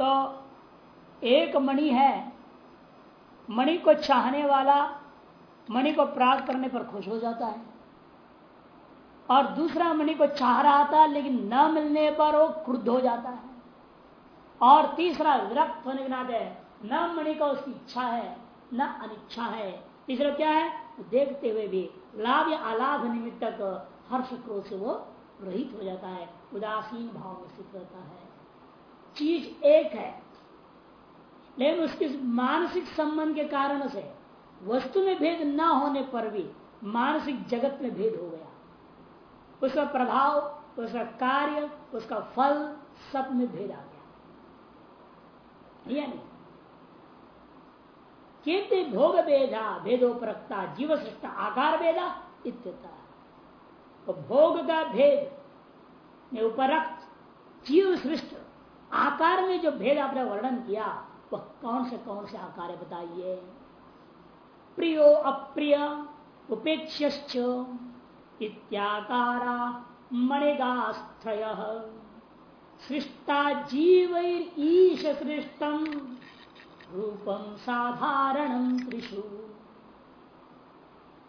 तो एक मणि है। मणि को चाहने वाला, मणि को प्राप्त करने पर खुश हो जाता है। और दूसरा मणि को चाह रहा था, लेकिन न मिलने पर वो क्रुद्ध हो जाता है। और तीसरा विरक्त होने के नाते न मणि का उसकी इच्छा है, न अनिच्छा है। तीसरा क्या है? देखते हुए भी लाभ या अलाभ निमित्तक हर्ष क्रोध से वो रहित हो जाता है, उदासीन भाव में स्थित रहता है। चीज़ एक है, लेकिन उसके मानसिक संबंध के कारण से वस्तु में भेद न होने पर भी मानसिक जगत में भेद हो गया। उसका प्रभाव, उसका कार्य, उसका फल सब में भेद आ गया। किंतु भोग भेदा भेदो प्रक्ता जीव सृष्ट आकार भेदा इत्यता। तो भोग का भेद में उपरक्त जीव सृष्ट आकार में जो भेद आपने वर्णन किया, वह कौन से कौन से आकार है बताइए। प्रियो, अप्रिय उपेक्ष इत्याकारा, मणिगास्त्रय। सृष्टा जीव ईश सृष्टम रूपम साधारण त्रिशु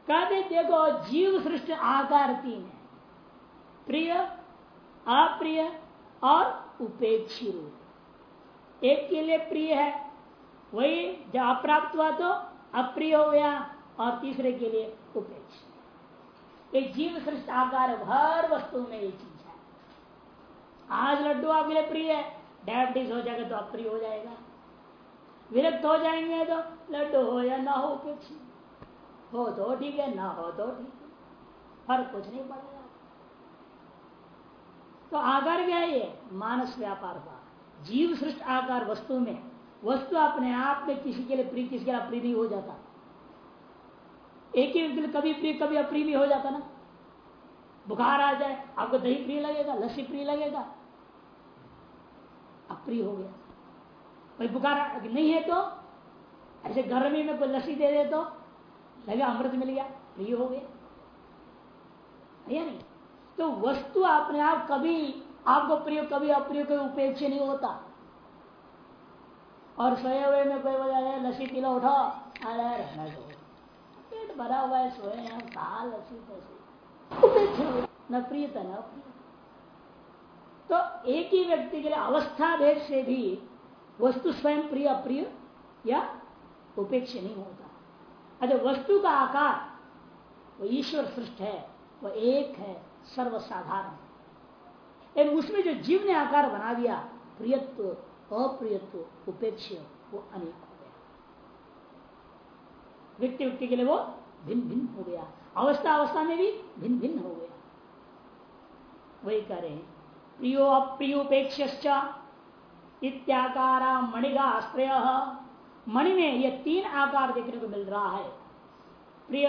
कहते देखो जीव सृष्ट आकार तीन है। प्रिय, अप्रिय और उपेक्षी रूप एक के लिए प्रिय है, वही जब अप्राप्त हुआ तो अप्रिय हो गया, और तीसरे के लिए उपेक्ष एक जीव सृष्टि आकार हर वस्तु में ये चीज़ है। आज लड्डू आपके लिए प्रिय है, डायबिटीज़ हो जाएगा तो अप्रिय हो जाएगा। विरक्त हो जाएँगे तो लड्डू हो या ना हो उपेक्ष हो तो ठीक है, ना हो तो ठीक है, फ़र्क कुछ नहीं पड़ेगा। तो आकार क्या है मानस व्यापार का जीव सृष्ट आकार वस्तु में, वस्तु अपने आप में किसी के लिए प्रिय, किसी के लिए अप्रिय भी हो जाता। एक ही व्यक्ति कभी प्रिय, कभी अप्रिय भी हो जाता ना। बुखार आ जाए, आपको दही प्रिय लगेगा, लस्सी प्रिय लगेगा। अप्रिय हो गया। भाई बुखार नहीं है तो ऐसे गर्मी में कोई लस्सी दे दे तो लगे अमृत मिल गया, प्रिय हो गया। नहीं? तो वस्तु अपने आप कभी, आपको प्रिय, कभी अप्रिय कोई उपेक्ष नहीं होता। और सोए हुए में कोई वजह है लस्सी पीला उठा। अरे, रहना दो। पेट भरा हुआ है, सोए हैं कहा लस्सी न प्रियता, न तो एक ही व्यक्ति के लिए अवस्था भेद से भी वस्तु स्वयं प्रिय, अप्रिय या उपेक्ष नहीं होता। अच्छा वस्तु का आकार, वो ईश्वर सृष्ट है, वो एक है। सर्वसाधारण। लेकिन उसमें जो जीव ने आकार बना दिया, प्रियत्व, अप्रियत्व उपेक्ष वो अनेक हो गया। व्यक्ति व्यक्ति के लिए वो भिन्न भिन्न हो गया। अवस्था अवस्था में भी भिन्न भिन्न हो गया। वही कह रहे हैं, प्रियो अप्रियोपेक्ष इत्याकारा मणिगा आश्रय मणि में ये तीन आकार देखने को मिल रहा है, प्रिय,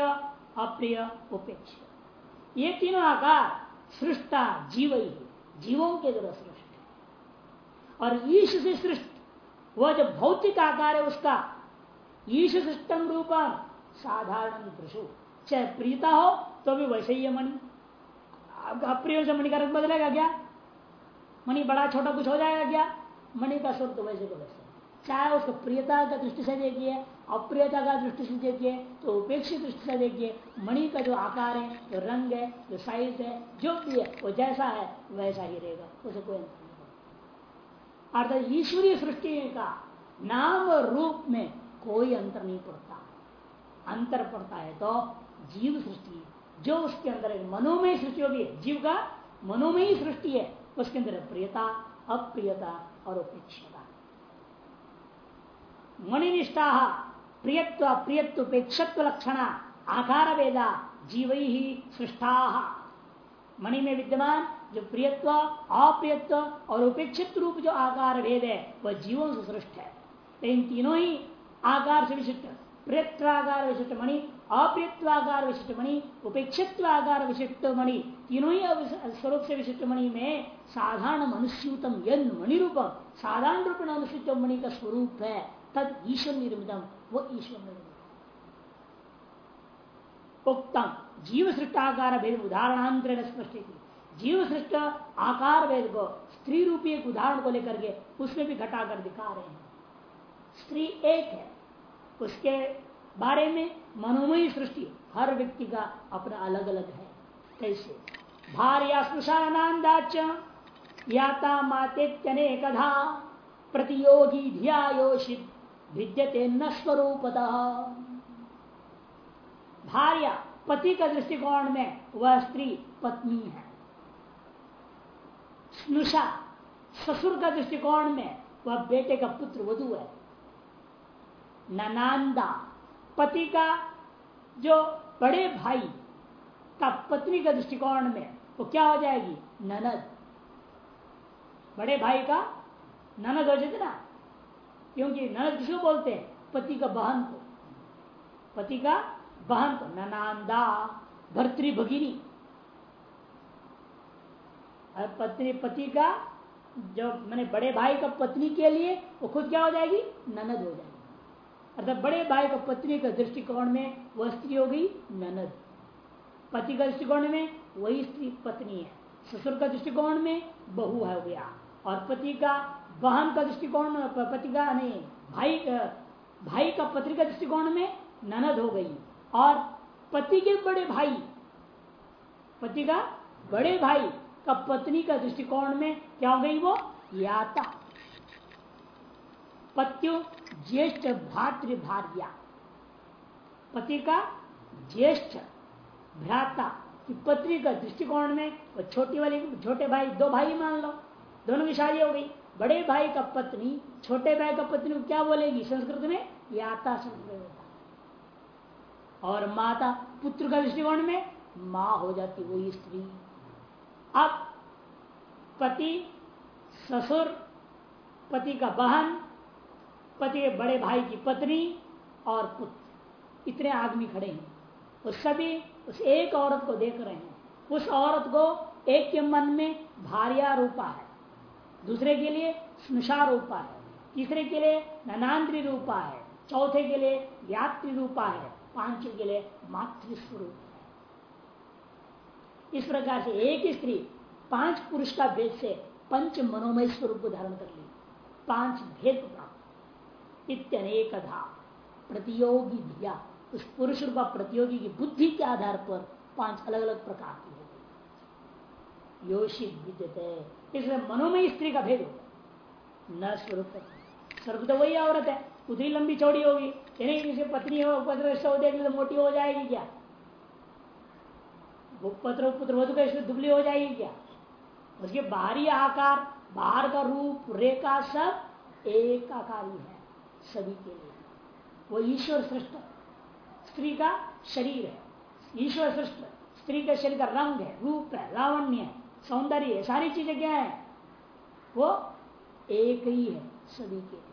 अप्रिय उपेक्ष ये तीनों आकार सृष्टा जीव ही जीवों के द्वारा सृष्ट और ईश से सृष्ट, वह जो भौतिक आकार है उसका, ईश सृष्टम रूपम साधारण दृशु चाहे प्रियता हो तो भी वैसे ही है मणि। अप्रिय से मणि का रंग बदलेगा क्या? मणि बड़ा, छोटा कुछ हो जाएगा क्या? मणि का स्वरूप तो वैसे को वैसे चाहे उसको प्रियता का दृष्टि से देखिए अप्रियता का दृष्टि से देखिए तो उपेक्षित दृष्टि से देखिए, मणि का जो आकार है, जो रंग है, जो साइज़ है, जो भी है, वो जैसा है, वैसा ही रहेगा, उसे कोई अंतर नहीं अर्थात ईश्वरीय सृष्टि का नाम रूप में कोई अंतर नहीं पड़ता। अंतर पड़ता है तो जीव सृष्टि जो उसके अंदर मनोमय सृष्टि होगी, जीव का मनोमय सृष्टि है, उसके अंदर प्रियता, अप्रियता और उपेक्षता। मणिनिष्ठा प्रियत्व अप्रियत्व उपेक्षत्व लक्षण आकार वेदा जीव ही सृष्टा। मणि में विद्यमान, जो प्रियत्व, अप्रियत्व और उपेक्षित रूप जो आकार भेद है, वह जीवों से सृष्ट है। इन तीनों ही आकार से विशिष्ट प्रियत्वाकार विशिष्ट मणि अप्रियत्वाकार विशिष्ट मणि उपेक्षित्वाकार विशिष्ट मणि, तीनों ही स्वरूप से विशिष्ट मणि में साधारण मनुष्यूतम यन मणि रूप साधारण रूप में मणि का स्वरूप है, तद ईश्वर निर्मितम। वो ईश्वर निर्मित उत्तम जीव सृष्टाकार भेद उदाहरणांतर स्पष्ट की जीव सृष्ट आकार वेद को स्त्री रूपी एक उदाहरण को लेकर के उसमें भी घटाकर दिखा रहे हैं। स्त्री एक है, उसके बारे में मनोमयी सृष्टि, हर व्यक्ति का अपना अलग अलग है। कैसे? भार्या स्मशानांदाच याता मातेत्यनेकधा, प्रतियोगी ध्यायोषित। विद्यते न स्वरूपता। भार्या, पति का दृष्टिकोण में वह स्त्री पत्नी है। स्नुषा, ससुर का दृष्टिकोण में वह बेटे का पुत्र वधु है। ननांदा, पति का जो बड़े भाई का पत्नी का दृष्टिकोण में वो क्या हो जाएगी? ननद। बड़े भाई का ननद हो जाते ना? क्योंकि ननद किसको बोलते हैं? पति का बहन को। पति का बहन को। ननांदा भर्तृ भगिनी। पत्नी, पति का जो मैंने बड़े भाई का पत्नी के लिए, वो खुद क्या हो जाएगी? ननद हो जाएगी। अर्थात बड़े भाई का पत्नी का दृष्टिकोण में वह स्त्री हो गई ननद। पति का दृष्टिकोण में वही स्त्री पत्नी है। ससुर का दृष्टिकोण में बहू है गया और पति का बहन का दृष्टिकोण पति का नहीं भाई भाई का पति का दृष्टिकोण में ननद हो गई। और पति के बड़े भाई पति का बड़े भाई का पत्नी का दृष्टिकोण में क्या हो गई वो? याता। पत्यो ज्येष्ठ भातृ भार्या पति का ज्येष्ठ भ्राता की पत्नी का दृष्टिकोण में वो छोटी वाली, छोटे भाई, दो भाई मान लो, दोनों की शादी हो गई। बड़े भाई का पत्नी, छोटे भाई का पत्नी को क्या बोलेगी संस्कृत में? याता संस्कृत। होता और माता पुत्र का दृष्टिकोण में माँ हो जाती वही स्त्री। अब पति ससुर, पति का बहन, पति के बड़े भाई की पत्नी और पुत्र। इतने आदमी खड़े हैं। वो सभी उस एक औरत को देख रहे हैं। उस औरत को एक के मन में भारिया रूपा है। दूसरे के लिए स्नुषा रूपा है। तीसरे के लिए ननांद्री रूपा है। चौथे के लिए यात्री रूपा है। पांचवे के लिए मातृस्वरूप इस प्रकार से एक स्त्री पाँच पुरुष का भेद से पंच मनोमय स्वरूप को धारण कर ली। पाँच भेद प्राप्त इतनेकधा प्रतियोगी धिया। उस पुरुष रूपा प्रतियोगी की बुद्धि के आधार पर पाँच अलग अलग प्रकार की हो। गई योषित विद्यते। इसलिए मनो मनोमय स्त्री का भेद होगा। न स्वरूप स्वरूप तो वही औरत है। उतनी लंबी चौड़ी होगी। यानी किसी पत्नी हो, पत्र हो देगी तो मोटी हो जाएगी क्या? पत्र पुत्र वधु का इसमें दुबली हो जाएगी क्या? उसके बाहरी आकार, बाहर का रूप, रेखा, सब एक आकारी है सभी के लिए। वो ईश्वर सृष्ट स्त्री का शरीर है। ईश्वर सृष्ट स्त्री के शरीर का रंग है, रूप है, लावण्य है। सौंदर्य सारी चीज़ें क्या है? वो एक ही है, सभी के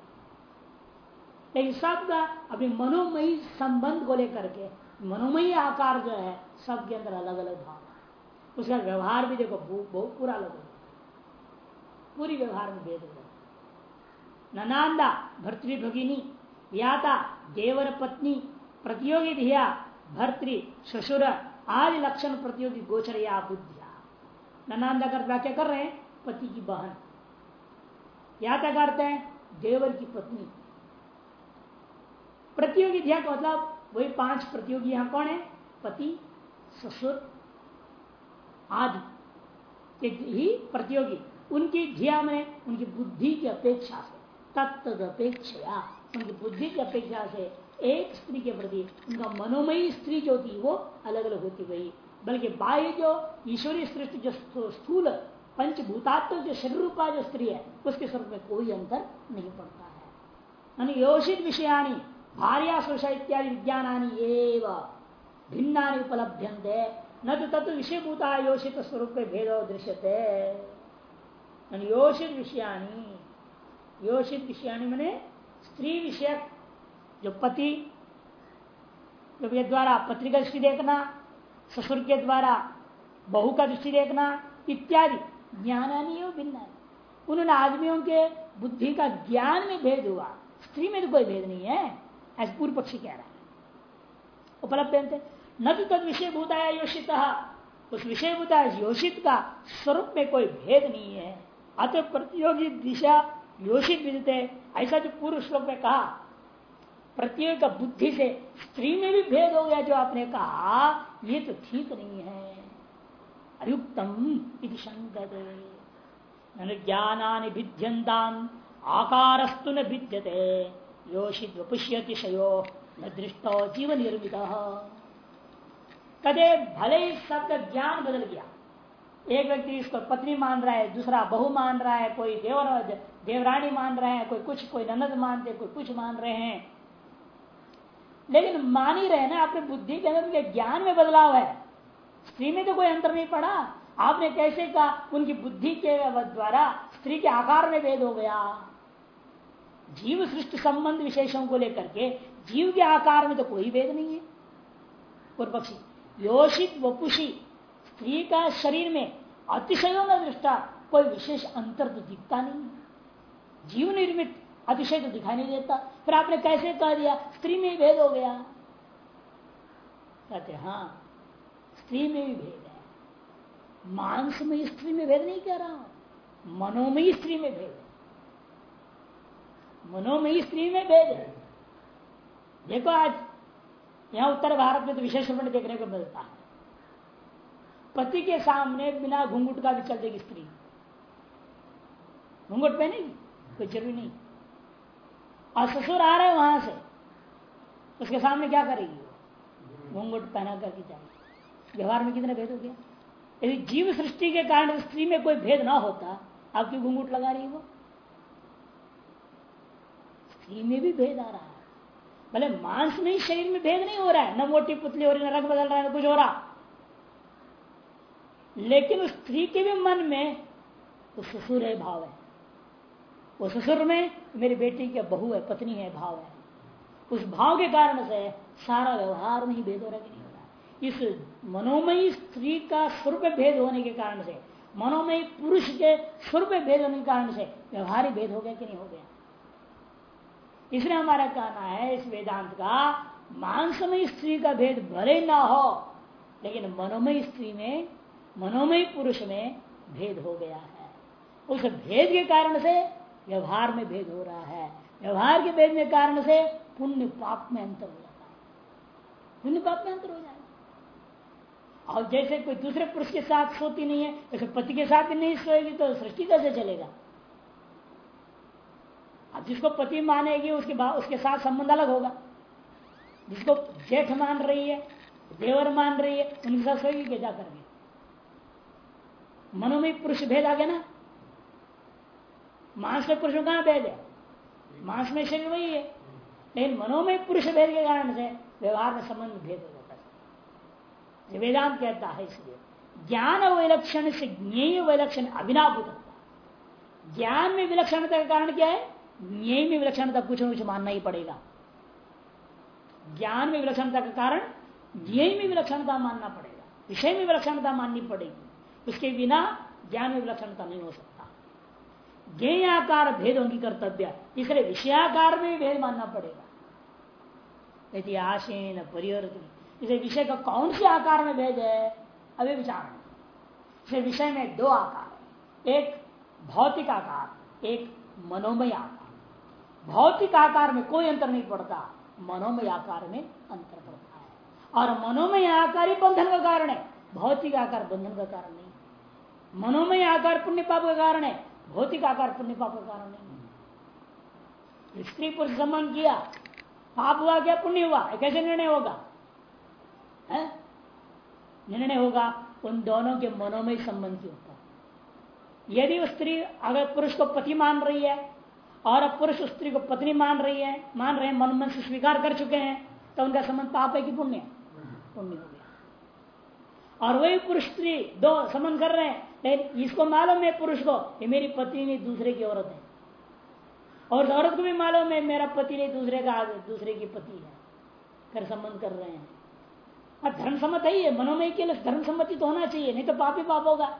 लेकिन सबका अपनी मनोमयी संबंध को लेकर के, मनोमयी आकार जो है, सबके अंदर अलग अलग भाव उसका व्यवहार भी देखो बहुत पूरा अलग होगा पूरी व्यवहार में भेद होगा ननांदा भर्तृ भगिनी, याता देवर पत्नी, प्रतियोगी धिया भर्तृ, ससुर, आदि लक्षण प्रतियोगी गोचर या बुद्धिया ननांदा कर व्याख्या कर रहे हैं, पति की बहन। या क्या करते हैं, देवर की पत्नी। प्रतियोगी ध्यान का मतलब वही पाँच प्रतियोगी यहाँ कौन है? पति, ससुर, आदि। ही प्रतियोगी। उनकी ध्या में उनकी बुद्धि की अपेक्षा से, तत्व अपेक्षा, उनकी बुद्धि की अपेक्षा से एक स्त्री के प्रति उनका मनोमयी स्त्री जो थी, वो अलग अलग होती गई। बल्कि बाह्य जो ईश्वरीय सृष्टि, जो स्थूल पंचभूतात्व, जो शरीर रूपा जो स्त्री है, उसके स्वरूप में कोई अंतर नहीं पड़ता है। योषित विषयानी भार्या सुषा इत्यादि विज्ञानी एवं भिन्ना उपलभ्यंते न तो तत्व विषय भूता योषित स्वरूप भेद दृश्यते। योषित विषयानी योषित विषयानी मैंने स्त्री विषय जो पति द्वारा पत्नी का दृष्टि देखना ससुर के द्वारा बहू का दृष्टि देखना, इत्यादि। ज्ञानानी भिन्न उन्होंने आदमियों के बुद्धि का ज्ञान में भेद हुआ। स्त्री में तो कोई भेद नहीं है, ऐसे पूर्व पक्षी कह रहा है। उपलब्ध न तो तद विषय भूताया योषित। उस विषय बुता योषित का स्वरूप में कोई भेद नहीं है। अतः प्रतियोगी दिशा योषित विदते ऐसा जो पूर्व श्लोक में कहा, प्रतियोगी का बुद्धि से स्त्री में भी भेद हो गया जो आपने कहा ये तो ठीक नहीं है। अयुक्तम भिद्यंता आकारस्तु न भिद्यते। योषित पुष्यतिशयो न दृष्टो जीवन निर्मित कदे भले ही सबका ज्ञान बदल गया। एक व्यक्ति इसको पत्नी मान रहा है, दूसरा बहु मान रहा है, कोई देवर, देवरानी मान रहे हैं, कोई कुछ, कोई ननद मानते कोई कुछ मान रहे हैं। लेकिन मान ही रहे ना आपने बुद्धि के अंदर उनके ज्ञान में बदलाव है। स्त्री में तो कोई अंतर नहीं पड़ा। आपने कैसे कहा, उनकी बुद्धि के द्वारा स्त्री के आकार में भेद हो गया। जीव सृष्टि संबंध विशेषों को लेकर के जीव के आकार में तो कोई भेद नहीं है। पूर्व पक्षी योषित वपुषी, स्त्री का शरीर में अतिशयों में दृष्टा, कोई विशेष अंतर तो दिखता नहीं। जीव निर्मित अतिशय तो दिखाई नहीं देता। फिर आपने कैसे कह दिया? स्त्री में भेद हो गया। कहते हाँ स्त्री में भी भेद है। मांस में स्त्री में भेद नहीं कह रहा हूँ। मनोमयी स्त्री में भेद है। मनोमयी स्त्री में भेद है। देखो आज, यहाँ उत्तर भारत में तो विशेष रूप देखने को मिलता है। पति के सामने बिना घूंघट का भी चल देगी स्त्री। घूंघट पे नहीं कोई ज़रूरी नहीं। और ससुर आ रहे वहाँ से। उसके सामने क्या करेगी? घूंघट पहना करके जाएगी। व्यवहार में कितने भेद हो गया यदि जीव सृष्टि के कारण स्त्री में कोई भेद ना होता आपकी घूंघट लगा रही वो स्त्री में भी भेद आ रहा है। भले मांस में ही शरीर में भेद नहीं हो रहा है, न मोटी पुतली हो रही, न रंग बदल रहा है, न कुछ हो रहा। लेकिन उस स्त्री के भी मन में वो ससुर भाव है। वो ससुर में, मेरी बेटी की बहू है, पत्नी है, भाव है। उस भाव के कारण से सारा व्यवहार में ही भेद हो रहा हो रहा इस मनोमयी स्त्री का स्वरूप भेद होने के कारण से, मनोमयी पुरुष के स्वरूप भेद होने के कारण से व्यवहारिक भेद हो गया कि नहीं हो गया। इसलिए हमारा कहना है, इस वेदांत का, मांसमय स्त्री का भेद भले ना हो, लेकिन मनोमय स्त्री में, मनोमय पुरुष में भेद हो गया है। उस भेद के कारण से व्यवहार में भेद हो रहा है। व्यवहार के भेद के कारण से पुण्य पाप में अंतर हो जाता है। पुण्य पाप में अंतर हो जाएगा और जैसे कोई दूसरे पुरुष के साथ सोती नहीं है, जैसे पति के साथ नहीं सोएगी तो सृष्टि कैसे चलेगा? अब जिसको पति मानेगी, उसके उसके साथ संबंध अलग होगा। जिसको जेठ मान रही है, देवर मान रही है, उनके साथ सोएगी, क्या करके मनोमय पुरुष भेद आ गया ना? मांस में पुरुष में कहाँ भेद है। मांस में शरीर वही है। लेकिन मनोमय पुरुष भेद के कारण से व्यवहार में संबंध भेद हो जाता है। वेदांत कहता है इसलिए, ज्ञान विलक्षण से ज्ञेय विलक्षण अभिनाभूत ज्ञान में विलक्षणता का कारण क्या है? ज्ञ में विलक्षणता कुछ न कुछ मानना ही पड़ेगा। ज्ञान में विलक्षणता का कारण ज्ञ में विलक्षणता मानना पड़ेगा। विषय में विलक्षणता माननी पड़ेगी। उसके बिना ज्ञान में विलक्षणता नहीं हो सकता। ज्ञ आकार भेद होगी कर्तव्य इसलिए विषयाकार में भी भेद मानना पड़ेगा। यदि आशेन परिवर्तन। इसे विषय का कौन से आकार में भेद है? अभी विचार इसे विषय में दो आकार एक भौतिक आकार, एक मनोमय आकार। भौतिक आकार में कोई अंतर नहीं पड़ता, मनोमय आकार में अंतर पड़ता है। और मनोमय आकार ही बंधन का कारण है। भौतिक आकार बंधन का कारण नहीं। मनोमय आकार पुण्य पाप का कारण है। भौतिक आकार पुण्य पाप का कारण नहीं स्त्री पुरुष संबंध किया, पाप हुआ क्या, पुण्य हुआ? कैसे निर्णय होगा? निर्णय होगा उन दोनों के मनोमय संबंध के ऊपर यदि स्त्री अगर पुरुष को पति मान रही है और पुरुष स्त्री को पत्नी मान रही है, मान रहे हैं, मन मन से स्वीकार कर चुके हैं तो उनका संबंध पाप है कि पुण्य? पुण्य हो गया। और वही पुरुष स्त्री दो संबंध कर रहे हैं लेकिन इसको मालूम है पुरुष को ये मेरी पत्नी नहीं दूसरे की औरत है। और औरत को भी मालूम है मेरा पति नहीं दूसरे का दूसरे की पति है। कर संबंध कर रहे हैं। और धर्म सम्मत है ये मनोमय के लिए धर्म सम्मति तो होना चाहिए नहीं तो पाप ही पाप होगा।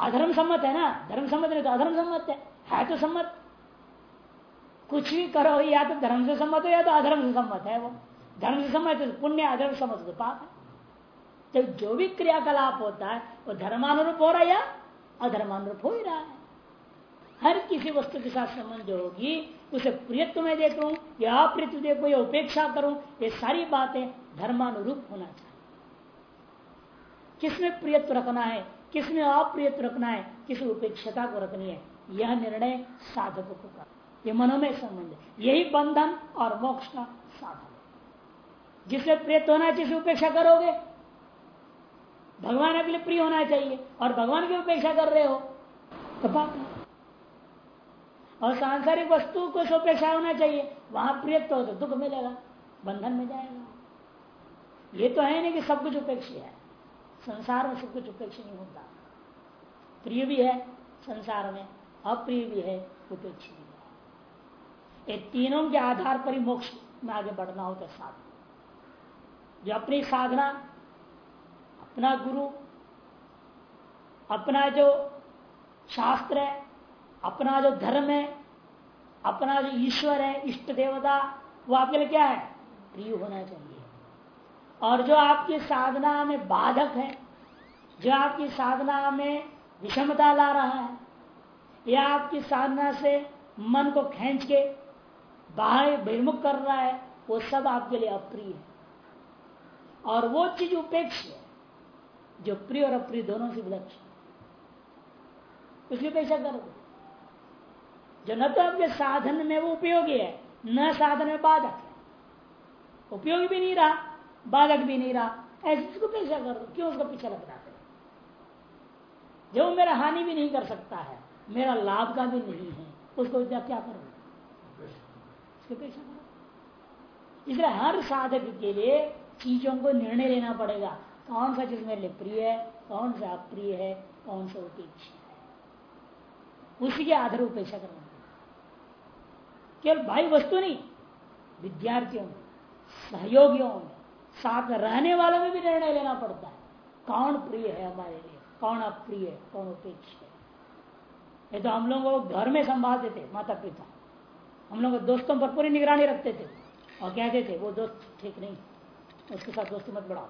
अधर्म सम्मत है ना? धर्म सम्मत नहीं तो अधर्म सम्मत है, है तो सम्मत। कुछ भी करो या तो धर्म से सम्मत हो या तो अधर्म से सम्मत है वो। धर्म से सम्मत पुण्य अधर्म सम्मत तो पाप है। जब जो भी क्रियाकलाप होता है, वो धर्मानुरूप हो रहा है या अधर्मानुरूप हो ही रहा है? हर किसी वस्तु के साथ संबंध होगी, उसे प्रियत्व में देखूँ, या अप्रियत्व देखूँ, या उपेक्षा करूँ, ये सारी बातें धर्मानुरूप होना चाहिए। किसमें प्रियत्व रखना है, किसमें अप्रियत्व रखना है किस उपेक्षता को रखनी है, यह निर्णय साधक को कर ये मनोमय संबंध यही बंधन और मोक्ष का साधन जिसमें प्रियत्व होना चाहिए उपेक्षा करोगे भगवान अपने प्रिय होना चाहिए और भगवान की उपेक्षा कर रहे हो तो बात और सांसारिक वस्तु को उपेक्षा होना चाहिए। वहाँ प्रियत्व हो तो दुख मिलेगा, बंधन में जाएगा। ये तो है नहीं कि सब कुछ उपेक्षा है। संसार में सब कुछ उपेक्षा नहीं होता। प्रिय भी है संसार में, अप्रिय भी है उपेक्षा भी है। ये तीनों के आधार पर ही मोक्ष में आगे बढ़ना होता है साधना। जो अपनी साधना अपना गुरु, अपना जो शास्त्र है, अपना जो धर्म है, अपना जो ईश्वर है, इष्ट देवता, वो आपके लिए क्या है? प्रिय होना चाहिए। और जो आपकी साधना में बाधक है, जो आपकी साधना में विषमता ला रहा है, या आपकी साधना से मन को खींच के बाहर बहिर्मुख कर रहा है, वो सब आपके लिए अप्रिय है। और वो चीज़ उपेक्ष है। जो प्रिय और अप्रिय दोनों से विलक्षण। उसकी अपेक्षा करो। जो न तो आपके साधन में वो उपयोगी है, न साधन में बाधक है। उपयोगी भी नहीं रहा, बाधक भी नहीं रहा। ऐसे उसको पेशा करो, क्यों उसको पीछे लगता है? जो मेरा हानि भी नहीं कर सकता है, मेरा लाभ का भी नहीं है, उसको क्या करो? उसको पेशा करो। इसलिए हर साधक के लिए चीज़ों को निर्णय लेना पड़ेगा। कौन सा चीज़ मेरे लिए प्रिय है, कौन सा अप्रिय है, कौन सा उपेक्षा है? उसी के आधार उपेक्षा करना केवल भाई वस्तु नहीं, विद्यार्थियों में, सहयोगियों में, साथ रहने वालों में भी निर्णय लेना पड़ता है। कौन प्रिय है हमारे लिए? कौन अप्रिय है? कौन उपेक्ष है? ये तो हम लोग घर में संभालते थे माता पिता हम लोग दोस्तों पर पूरी निगरानी रखते थे। और कहते थे, वो दोस्त ठीक नहीं उसके साथ दोस्ती मत बढ़ाओ।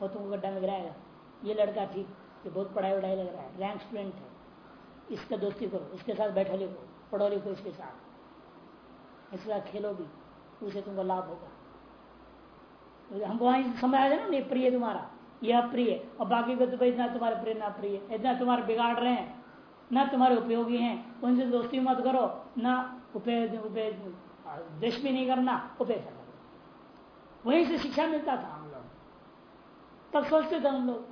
वो तुमको गड्ढा में गिराएगा। ये लड़का ठीक ये बहुत पढ़ाई वढ़ाई लग रहा है रैंक स्टूडेंट है। इसका दोस्ती करो, इसके साथ बैठो लिखो, पढ़ो लिखो इसके साथ। इसके साथ खेलो भी, उसे तुमको लाभ होगा। हमको वहाँ समझ आ जाए ना प्रिय तुम्हारा। यह प्रिय और बाकी को तो इतना तुम्हारे प्रिय, ना प्रिय इतना तुम्हारे बिगाड़ रहे हैं, ना तुम्हारे उपयोगी हैं। उनसे दोस्ती मत करो, ना उपयोग देश भी नहीं करना उपेक्षा करो वहीं से शिक्षा मिलता था। तब सोचते थे हम लोग,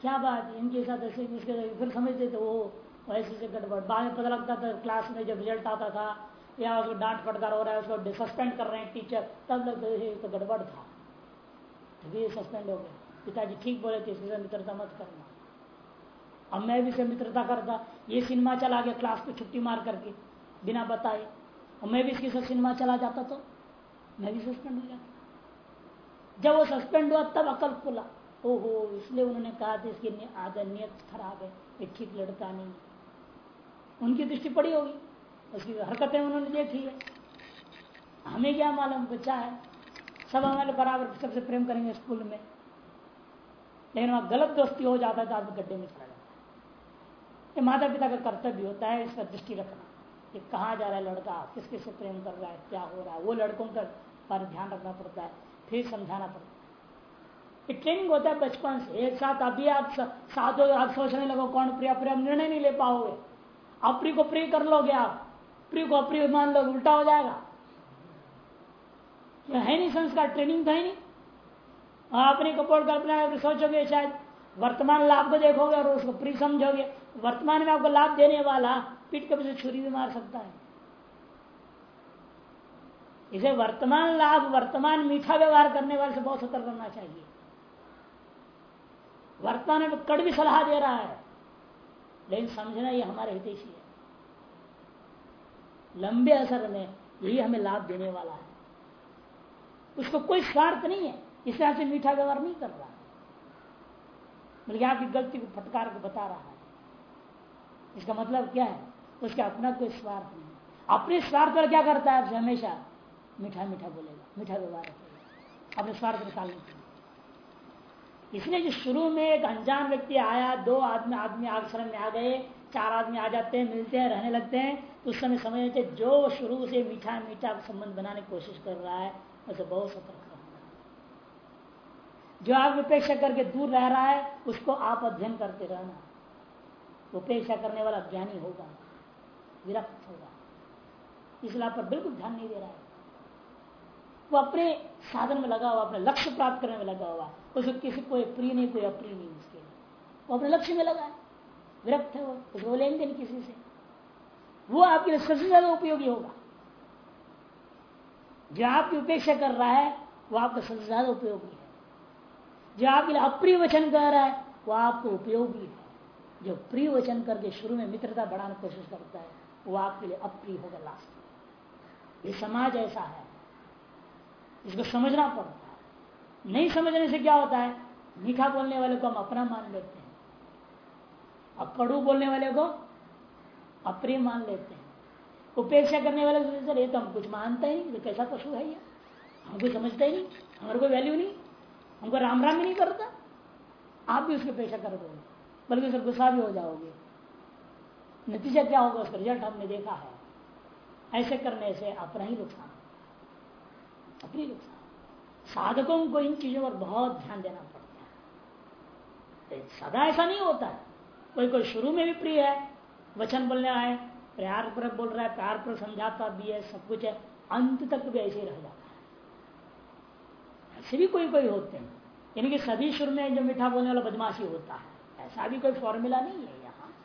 क्या बात है, इनके साथ ऐसे, इसके फिर समझते थे वो वैसे से गड़बड़। बाद में पता लगता था क्लास में जब रिज़ल्ट आता था, या उसको डांट फटकार हो रहा है, उसको सस्पेंड कर रहे हैं टीचर तब लगता तो गड़बड़ था। तभी सस्पेंड हो गया। पिताजी ठीक बोले थे इसके मित्रता मत करना। अब मैं भी से मित्रता करता, ये सिनेमा चला गया क्लास को छुट्टी मार करके, बिना बताए। और मैं भी इसके साथ सिनेमा चला जाता तो मैं भी सस्पेंड हो जाता। जब वो सस्पेंड हुआ, तब अकल खुला। ओहो, इसलिए उन्होंने कहा था इसकी आदत नियत खराब है, ये ठीक लड़का नहीं उनकी दृष्टि पड़ी होगी, उसकी हरकतें उन्होंने देखी है। हमें क्या मालूम बच्चा है? सब हमारे बराबर सबसे प्रेम करेंगे स्कूल में। लेकिन वहाँ गलत दोस्ती हो जाता है तो आदमी गड्ढे में चला जाता है। माता पिता का कर्तव्य होता है इसका दृष्टि रखना कि कहाँ जा रहा है लड़का किस किस से प्रेम कर रहा है, क्या हो रहा है? वो लड़कों का पर ध्यान रखना पड़ता है, फिर समझाना पड़ता है। ट्रेनिंग होता है बचपन से। एक साथ अभी आप साथ हो, आप सोचने लगो कौन प्रिय प्रिय निर्णय नहीं ले पाओगे। अप्रिय को प्रिय कर लोगे आप। प्रिय को अप्रिय मान लोगे उल्टा हो जाएगा। है नहीं संस्कार ट्रेनिंग तो है नहीं। अपने कपोड़ कल्पना सोचोगे शायद, वर्तमान लाभ को देखोगे और उसको प्रिय समझोगे। वर्तमान में आपको लाभ देने वाला पीठ के पीछे छुरी भी मार सकता है। इसे वर्तमान लाभ, वर्तमान मीठा व्यवहार करने वाले से बहुत सतर्क करना चाहिए। वर्तमान में कड़वी सलाह दे रहा है। लेकिन समझना ये हमारे हितेशी है। लंबे असर में यही हमें लाभ देने वाला है। उसको कोई स्वार्थ नहीं है। इस तरह से मीठा व्यवहार नहीं कर रहा। बल्कि आपकी गलती को फटकार को बता रहा है। इसका मतलब क्या है? उसका अपना कोई स्वार्थ नहीं। अपने स्वार्थ पर क्या करता है? आपसे हमेशा मीठा मीठा बोलेगा, मीठा व्यवहार रखेगा अपने स्वार्थ निकालने के इसलिए जो शुरू में एक अनजान व्यक्ति आया, दो आदमी आदमी आश्रम में आ गए, चार आदमी आ जाते हैं, मिलते हैं, रहने लगते हैं तो उस समय समझते जो शुरू से मीठा मीठा संबंध बनाने की कोशिश कर रहा है, उसे बहुत सतर्क जो आप उपेक्षा करके दूर रह रहा है, उसको आप अध्ययन करते रहना उपेक्षा करने वाला ज्ञानी होगा, विरक्त होगा। इसलिए पर बिल्कुल ध्यान नहीं दे रहा है। वो अपने साधन में लगा हुआ, अपने लक्ष्य प्राप्त करने में लगा हुआ। उसको किसी कोई प्रिय नहीं, कोई अप्रिय नहीं उसके लिए। वो अपने लक्ष्य में लगा है। विरक्त है वो उसको लेन देन किसी से। वो आपके लिए सबसे ज़्यादा उपयोगी होगा। जो आपकी उपेक्षा कर रहा है, वो आपका सबसे ज़्यादा उपयोगी है। जो आपके लिए अप्रिय वचन कर रहा है, वो आपको उपयोगी है। जो प्रिय वचन करके शुरू में मित्रता बढ़ाने की कोशिश करता है, वो आपके लिए अप्रिय होगा लास्ट ये समाज ऐसा है इसको समझना पड़ता है। नहीं समझने से क्या होता है? मीठा बोलने वाले को हम अपना मान लेते हैं। अब कड़ू बोलने वाले को अप्रिय मान लेते हैं। उपेक्षा करने वाले सर, ये तो हम कुछ मानते ही नहीं तो कैसा पशु है ये? हमको समझते ही नहीं, हमारे कोई वैल्यू नहीं, हमको राम राम भी नहीं करता। आप भी उसकी अपेक्षा कर दोगे, बल्कि सर, गुस्सा भी हो जाओगे। नतीजा क्या होगा? उसका रिज़ल्ट हमने देखा है। ऐसे करने से अपना ही नुकसान। अपनी नुकसान साधकों को इन चीज़ों पर बहुत ध्यान देना पड़ता है। सदा ऐसा नहीं होता है। कोई कोई शुरू में भी प्रिय है, वचन बोलने आए, प्यार पर बोल रहा है, प्यार पर समझाता भी है, सब कुछ है, अंत तक भी ऐसे रह जाता है। ऐसे भी कोई कोई होते हैं। यानी कि सभी शुरू में जो मीठा बोलने वाला बदमाशी होता है, ऐसा भी कोई फॉर्मूला नहीं है यहाँ।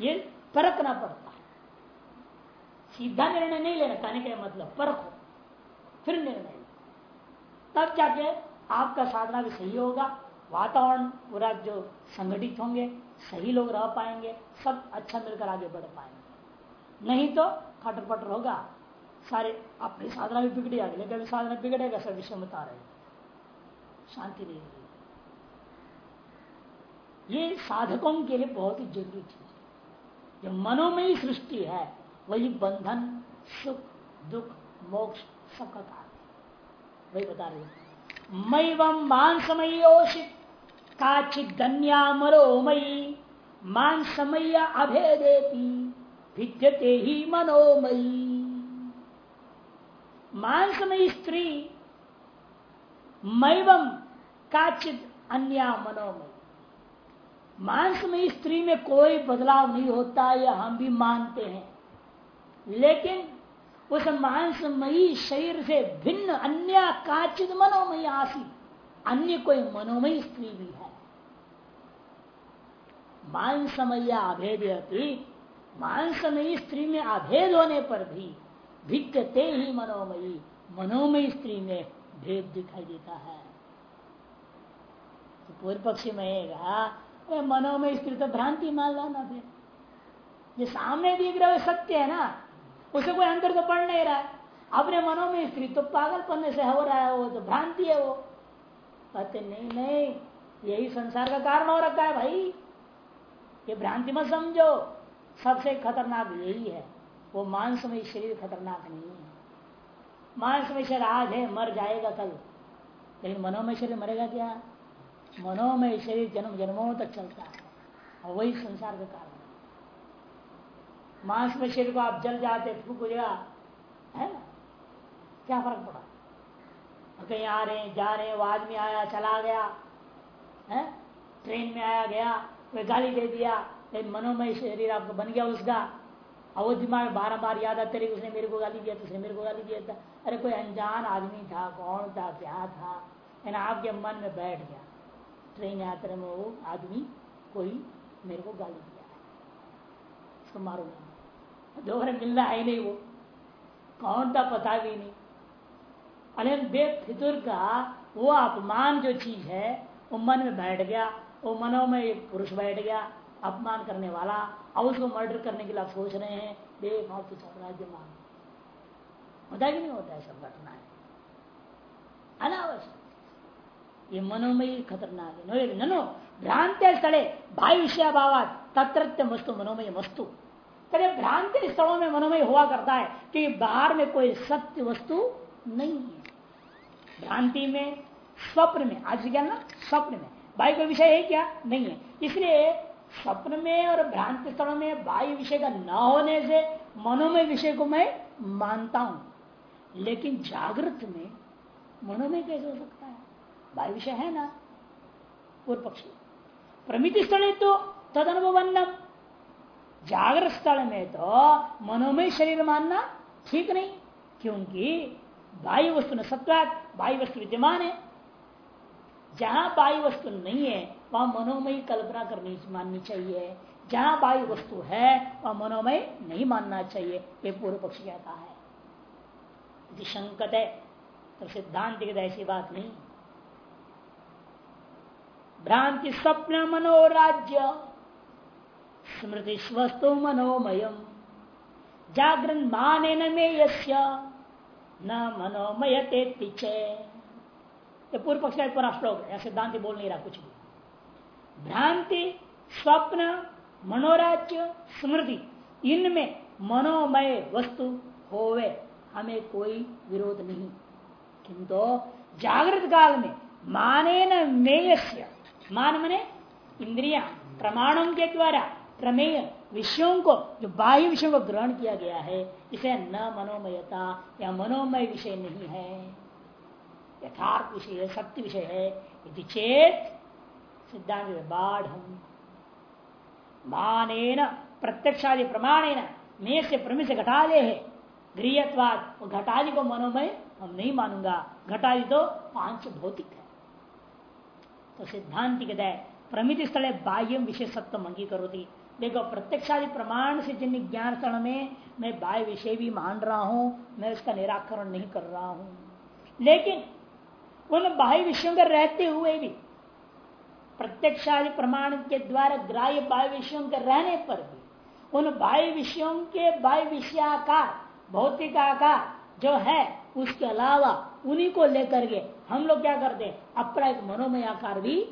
ये परखना पड़ता है। सीधा निर्णय नहीं लेना, कहने का मतलब परखो। फिर निर्णय। तब जाके आपका साधना भी सही होगा, वातावरण पूरा जो संगठित होंगे, सही लोग रह पाएँगे, सब अच्छा मिलकर आगे बढ़ पाएँगे। नहीं तो खटर पटर होगा। सारे अपनी साधना भी बिगड़ी आगे लेकिन साधना बिगड़ेगा, सब विषय बता रहे शांति नहीं रहेगी ये साधकों के लिए बहुत ही ज़रूरी चीज़ है। जो मनोमयी सृष्टि है, वही बंधन, सुख, दुख, मोक्ष सबका कारण वही बता रहे मई वम मांसमयोषित काचित गन्या मरोमयी मान समय अभेदेती भिद्यते ही मनोमयी। मानसमयी स्त्री मैवम काचित अन्य मनोमयी मांसमयी स्त्री में कोई बदलाव नहीं होता, यह हम भी मानते हैं। लेकिन उस मांसमयी शरीर से भिन्न, अन्य काचित मनोमयी आसी अन्य कोई मनोमयी स्त्री भी है। मान समय अभेद मांसमयी स्त्री में अभेद होने पर भी भिक्कते ही मनोमयी मनोमयी स्त्री में भेद दिखाई देता है। तो पूर्व पक्षी महेगा मनोमय स्त्री तो भ्रांति मान लाना फिर। जो सामने दिख रहा है सत्य है ना उसे कोई अंतर तो पड़ नहीं रहा है। अपने मनो में स्त्री तो पागल पन्ने से हो रहा है वो तो भ्रांति है वो। कहते, नहीं नहीं, यही संसार का कारण हो रखा है भाई। ये भ्रांति मत समझो। सबसे खतरनाक यही है। वो मांसमय शरीर खतरनाक नहीं है। मांसमय शरीर आज है, मर जाएगा कल। लेकिन मनोमय शरीर मरेगा क्या? मनोमय शरीर जन्म जन्मों तक चलता है। और वही संसार का कारण है मांसमय शरीर को आप जल जाते, फूक जाएगा है ना? क्या फ़र्क पड़ा? कहीं आ रहे हैं, जा रहे वो आदमी आया, चला गया, है? ट्रेन में आया, गया, कोई गाली दे दिया मनोमय शरीर आपको बन गया उसका। और वो दिमाग बार बार याद आते रही उसने मेरे को गाली दिया उसने मेरे को गाली दिया था। अरे कोई अनजान आदमी था, कौन था, क्या था? है आपके मन में बैठ गया। ट्रेन यात्रा में वो आदमी कोई मेरे को गाली दिया। है उसको मारो नहीं दोबारा मिलना है नहीं वो। कौन था पता भी नहीं। अरे बेफितुर का वो अपमान जो चीज़ है, वो मन में बैठ गया, वो मनो में एक पुरुष बैठ गया, अपमान करने वाला और उसको मर्डर करने के लिए सोच रहे हैं तो चल रहा दिमाग होता कि नहीं होता है सब घटना है अनावश्यक। ये मनोमय खतरनाक है। ननो भ्रांत स्थले, भाई विषय भावा तत्र मस्तु मनोमय मस्तु। करे भ्रांत स्थलों में मनोमय हुआ करता है कि बाहर में कोई सत्य वस्तु नहीं है। भ्रांति में, स्वप्न में, आज क्या ना, स्वप्न में। बाह्य का विषय है क्या? नहीं है। इसलिए स्वप्न में और भ्रांति स्थलों में बाह्य विषय का न होने से मनोमय विषय को मैं मानता हूँ। लेकिन जागृत में मनोमय कैसे हो सकता है? बाह्य विषय है ना, पूर्व पक्षी। प्रमिति स्थल तो तद अनुभवन्नम जागृत स्थल में तो मनोमय शरीर मानना ठीक नहीं, क्योंकि बाह्य वस्तु न सत्वात बाह्य वस्तु विद्यमान है। जहाँ बाह्य वस्तु नहीं है, वहाँ मनोमय कल्पना करनी माननी चाहिए। जहाँ बाह्य वस्तु है, वह मनोमय नहीं मानना चाहिए। ये पूर्व पक्ष कहता है। यदि शंकत है। तो सिद्धांत की ऐसी बात नहीं। भ्रांति, स्वप्न, मनोराज्य स्मृति स्वस्तु मनोमयम। जागरण माने में न मनोमय ते पीछे ये पूर्व पक्ष का पूरा श्लोक है सिद्धांत बोल नहीं रहा कुछ भी। भ्रांति, स्वप्न, मनोराज्य, स्मृति, इनमें मनोमय वस्तु होवे, हमें कोई विरोध नहीं। किंतु जागृत काल में माने न मेयस्य, मान मने इंद्रिया, प्रमाणों के द्वारा प्रमेय विषयों को, जो बाह्य विषयों को ग्रहण किया गया है, इसे न मनोमयता या मनोमय विषय नहीं है। यथार्थ विषय है, सत्य विषय है यदि चेत सिद्धांत बाढ़ मानेन प्रत्यक्षादि प्रमाणेन मे से प्रमे से घटाले है। गृहत्वाद घटादि को मनोमय हम नहीं मानूँगा, घटादि तो पाँच भौतिक है। तो सिद्धांति कहता है, प्रमिति स्थल बाह्य विषय सत्व अंगीकरोती। देखो, प्रत्यक्षादि प्रमाण से जिन ज्ञान क्षण में मैं बाह्य विषय भी मान रहा हूँ, मैं उसका निराकरण नहीं कर रहा हूँ। लेकिन उन बाह्य विषयों के रहते हुए भी, प्रत्यक्षादि प्रमाण के द्वारा ग्राह्य बाह्य विषयों के रहने पर भी, उन बाह्य विषयों के बाह्य विषयाकार, भौतिक आकार जो है, उसके अलावा उन्हीं को लेकर के हम लोग क्या करते हैं? अपना एक मनोमय आकार भी